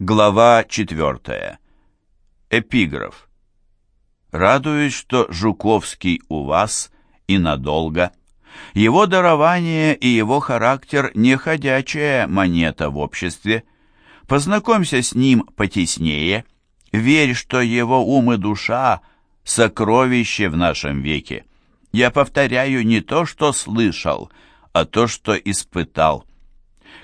Глава 4. Эпиграф. Радуюсь, что Жуковский у вас и надолго. Его дарование и его характер не ходячая монета в обществе. Познакомься с ним потеснее. Верь, что его ум и душа — сокровище в нашем веке. Я повторяю не то, что слышал, а то, что испытал.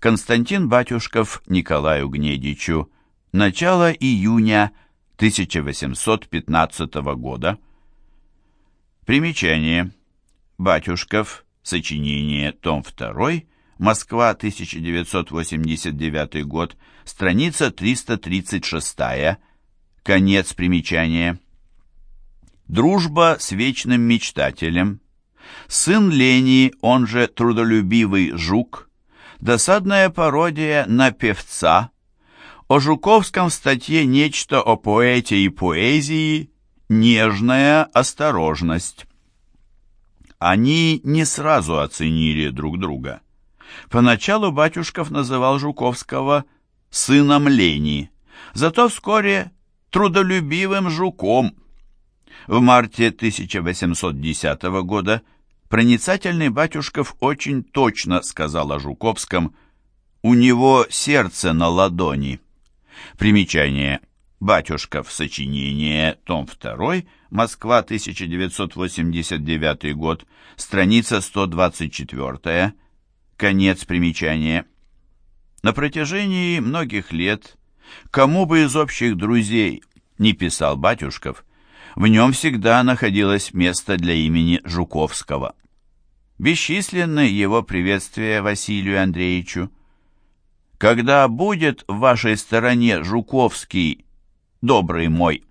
Константин Батюшков Николаю Гнедичу. Начало июня 1815 года. Примечание. Батюшков. Сочинение. Том 2. Москва, 1989 год. Страница 336. Конец примечания. Дружба с вечным мечтателем. Сын Лени, он же трудолюбивый жук, Досадная пародия на певца. О Жуковском в статье «Нечто о поэте и поэзии» нежная осторожность. Они не сразу оценили друг друга. Поначалу Батюшков называл Жуковского сыном лени, зато вскоре трудолюбивым жуком. В марте 1810 года Проницательный Батюшков очень точно сказал о Жуковском «У него сердце на ладони». Примечание. Батюшков. Сочинение. Том 2. Москва, 1989 год. Страница 124. Конец примечания. На протяжении многих лет, кому бы из общих друзей не писал Батюшков, в нем всегда находилось место для имени Жуковского. Бесчисленны его приветствия Василию Андреевичу. «Когда будет в вашей стороне Жуковский, добрый мой,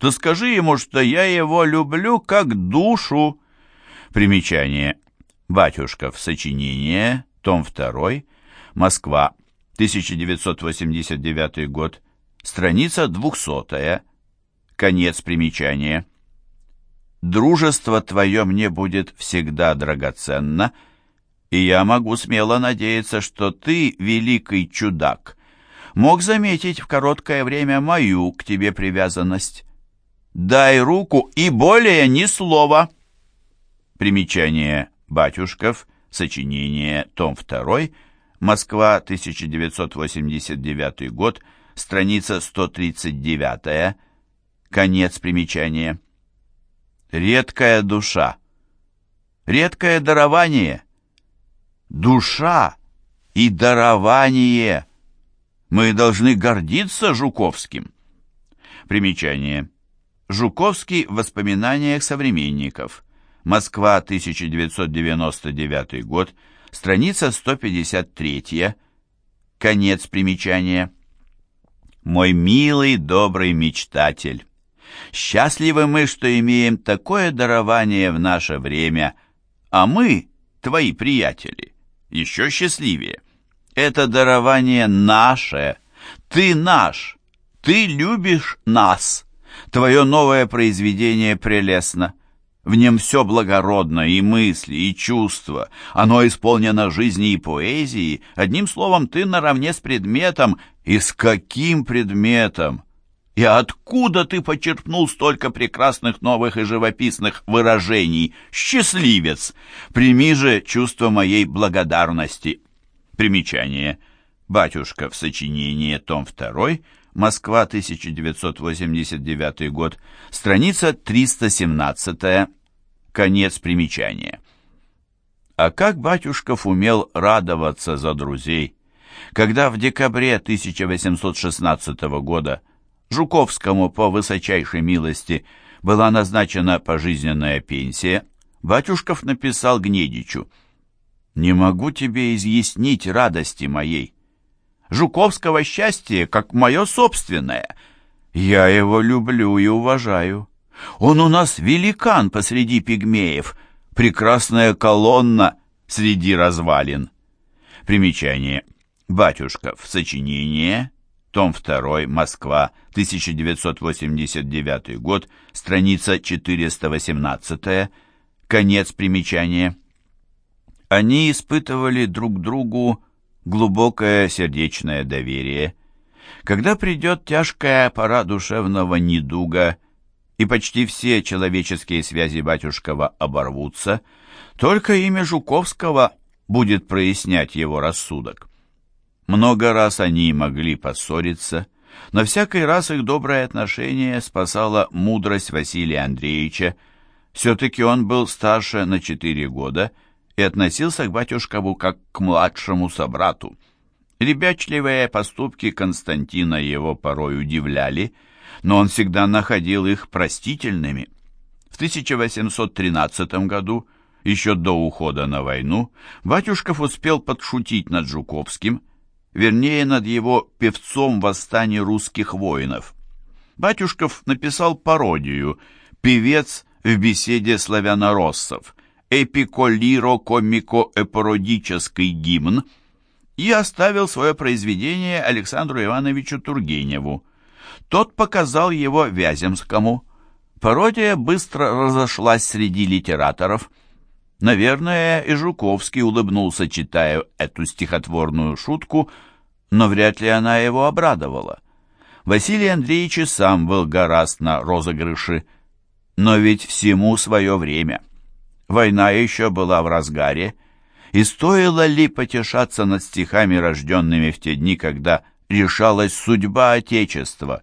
то скажи ему, что я его люблю как душу». Примечание. Батюшков. Сочинение. Том 2. Москва. 1989 год. Страница 200. Конец примечания. Дружество твое мне будет всегда драгоценно, и я могу смело надеяться, что ты, великий чудак, мог заметить в короткое время мою к тебе привязанность. Дай руку и более ни слова. Примечание Батюшков, сочинение, том 2, Москва, 1989 год, страница 139, конец примечания редкая душа, редкое дарование. Душа и дарование. Мы должны гордиться Жуковским. Примечание. Жуковский в воспоминаниях современников. Москва, 1999 год, страница 153, конец примечания. Мой милый, добрый мечтатель. Счастливы мы, что имеем такое дарование в наше время, а мы, твои приятели, еще счастливее. Это дарование наше, ты наш, ты любишь нас. Твое новое произведение прелестно. В нем все благородно, и мысли, и чувства. Оно исполнено жизни и поэзии. Одним словом, ты наравне с предметом. И с каким предметом? И откуда ты почерпнул столько прекрасных новых и живописных выражений? Счастливец! Прими же чувство моей благодарности. Примечание. Батюшка в сочинении, том 2, Москва, 1989 год, страница 317, конец примечания. А как Батюшков умел радоваться за друзей, когда в декабре 1816 года Жуковскому по высочайшей милости была назначена пожизненная пенсия, батюшков написал Гнедичу «Не могу тебе изъяснить радости моей. Жуковского счастье, как мое собственное. Я его люблю и уважаю. Он у нас великан посреди пигмеев, прекрасная колонна среди развалин». Примечание. Батюшков. Сочинение том 2, Москва, 1989 год, страница 418, конец примечания. Они испытывали друг другу глубокое сердечное доверие. Когда придет тяжкая пора душевного недуга, и почти все человеческие связи батюшкова оборвутся, только имя Жуковского будет прояснять его рассудок. Много раз они могли поссориться, но всякий раз их доброе отношение спасала мудрость Василия Андреевича. Все-таки он был старше на четыре года и относился к батюшкову как к младшему собрату. Ребячливые поступки Константина его порой удивляли, но он всегда находил их простительными. В 1813 году, еще до ухода на войну, Батюшков успел подшутить над Жуковским – вернее, над его певцом восстания русских воинов. Батюшков написал пародию «Певец в беседе славянороссов», эпиколиро-комико-эпародический гимн и оставил свое произведение Александру Ивановичу Тургеневу. Тот показал его Вяземскому. Пародия быстро разошлась среди литераторов – Наверное, и Жуковский улыбнулся, читая эту стихотворную шутку, но вряд ли она его обрадовала. Василий Андреевич и сам был гораст на розыгрыши, но ведь всему свое время. Война еще была в разгаре, и стоило ли потешаться над стихами, рожденными в те дни, когда решалась судьба Отечества?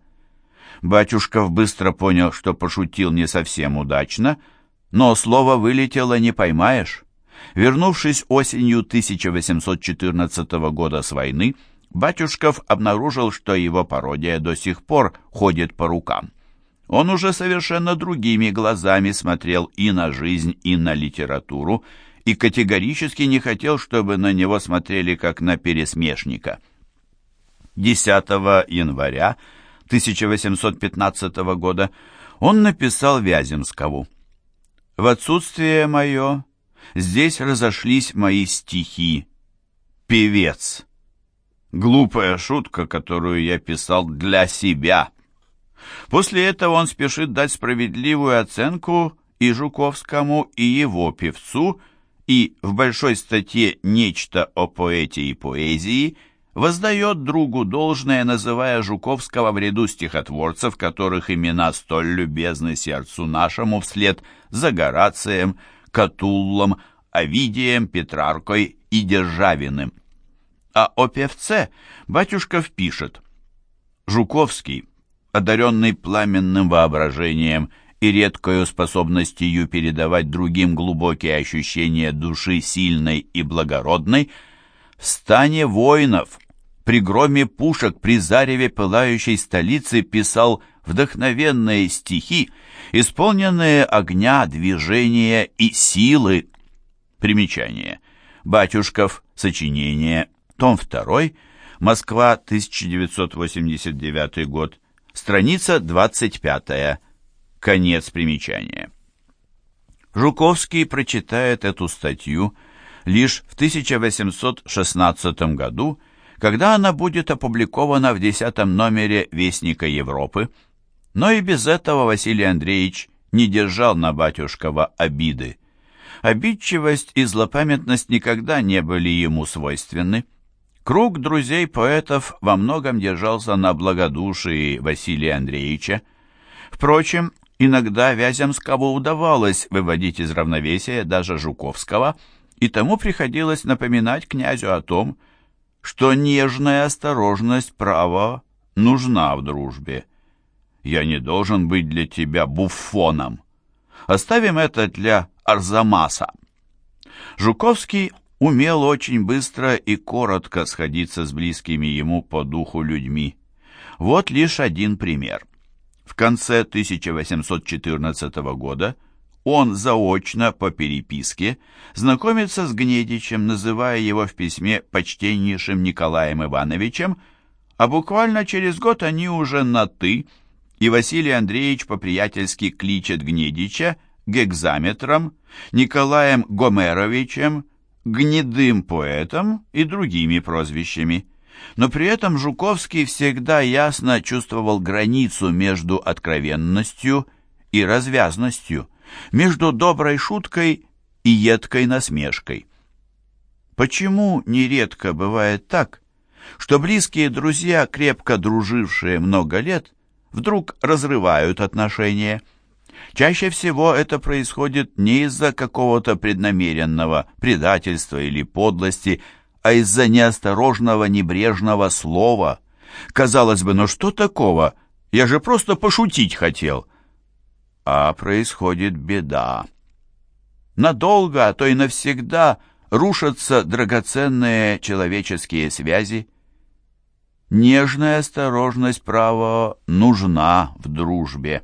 Батюшков быстро понял, что пошутил не совсем удачно — но слово вылетело не поймаешь. Вернувшись осенью 1814 года с войны, Батюшков обнаружил, что его пародия до сих пор ходит по рукам. Он уже совершенно другими глазами смотрел и на жизнь, и на литературу, и категорически не хотел, чтобы на него смотрели как на пересмешника. 10 января 1815 года он написал Вяземскову в отсутствие мое здесь разошлись мои стихи. Певец. Глупая шутка, которую я писал для себя. После этого он спешит дать справедливую оценку и Жуковскому, и его певцу, и в большой статье «Нечто о поэте и поэзии» воздает другу должное, называя Жуковского в ряду стихотворцев, которых имена столь любезны сердцу нашему вслед за Горацием, Катуллом, Овидием, Петраркой и Державиным. А о певце Батюшков пишет «Жуковский, одаренный пламенным воображением и редкою способностью передавать другим глубокие ощущения души сильной и благородной, в стане воинов, при громе пушек, при зареве пылающей столицы писал вдохновенные стихи, исполненные огня, движения и силы. Примечание. Батюшков. Сочинение. Том 2. Москва, 1989 год. Страница 25. Конец примечания. Жуковский прочитает эту статью лишь в 1816 году, когда она будет опубликована в десятом номере «Вестника Европы», но и без этого Василий Андреевич не держал на батюшкова обиды. Обидчивость и злопамятность никогда не были ему свойственны. Круг друзей поэтов во многом держался на благодушии Василия Андреевича. Впрочем, иногда Вяземскому удавалось выводить из равновесия даже Жуковского, и тому приходилось напоминать князю о том, что нежная осторожность права нужна в дружбе. Я не должен быть для тебя буфоном. Оставим это для Арзамаса. Жуковский умел очень быстро и коротко сходиться с близкими ему по духу людьми. Вот лишь один пример. В конце 1814 года он заочно по переписке знакомится с Гнедичем, называя его в письме почтеннейшим Николаем Ивановичем, а буквально через год они уже на «ты», и Василий Андреевич по-приятельски кличет Гнедича гекзаметром, Николаем Гомеровичем, гнедым поэтом и другими прозвищами. Но при этом Жуковский всегда ясно чувствовал границу между откровенностью и развязностью, между доброй шуткой и едкой насмешкой. Почему нередко бывает так, что близкие друзья, крепко дружившие много лет, вдруг разрывают отношения. Чаще всего это происходит не из-за какого-то преднамеренного предательства или подлости, а из-за неосторожного небрежного слова. Казалось бы, ну что такого? Я же просто пошутить хотел. А происходит беда. Надолго, а то и навсегда рушатся драгоценные человеческие связи. Нежная осторожность, право, нужна в дружбе.